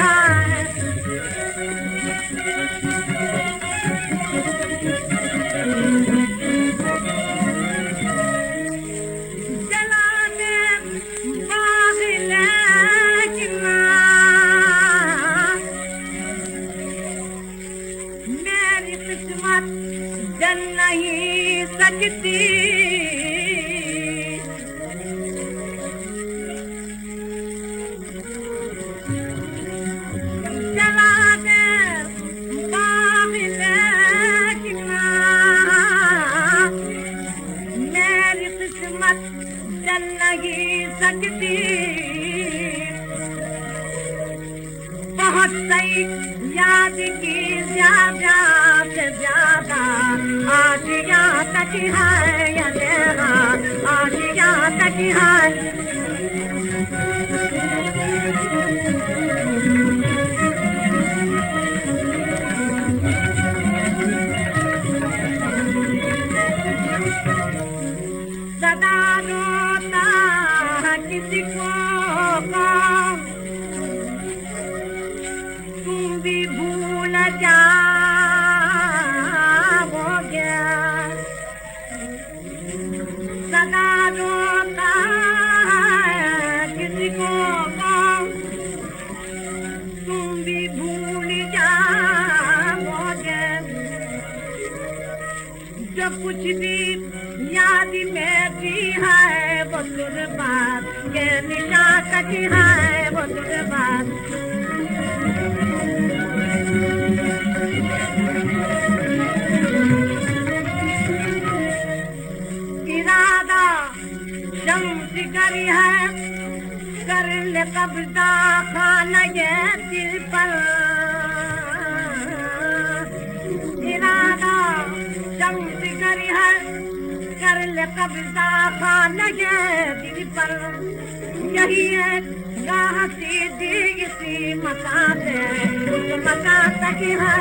ہے جلانے باغ لیکنا نہیں سکتی۔ قسمت جل نہیں سکتی بہت سی یاد کی زیادہ سے زیادہ آج یہاں تک ہے آج یہاں تک ہے سدا روتا بھی بھول جا گیا سدا روتا کسی کو کام تم بھی بھول جا گیا جو کچھ بھی یاد میں بھی ہے وہ قربان کے نشان تک ہے، وہ قربان شمس کری ہے۔ کر لے قبضہ خانہ یہ دل پر۔ ارادہ شمس کری ہے۔ کر لے قبضہ خانہ یہ دل پر۔ یہی ہے راہ سیدھی اسی مکان سے اس مکان تک ہے